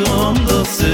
aşkımda sen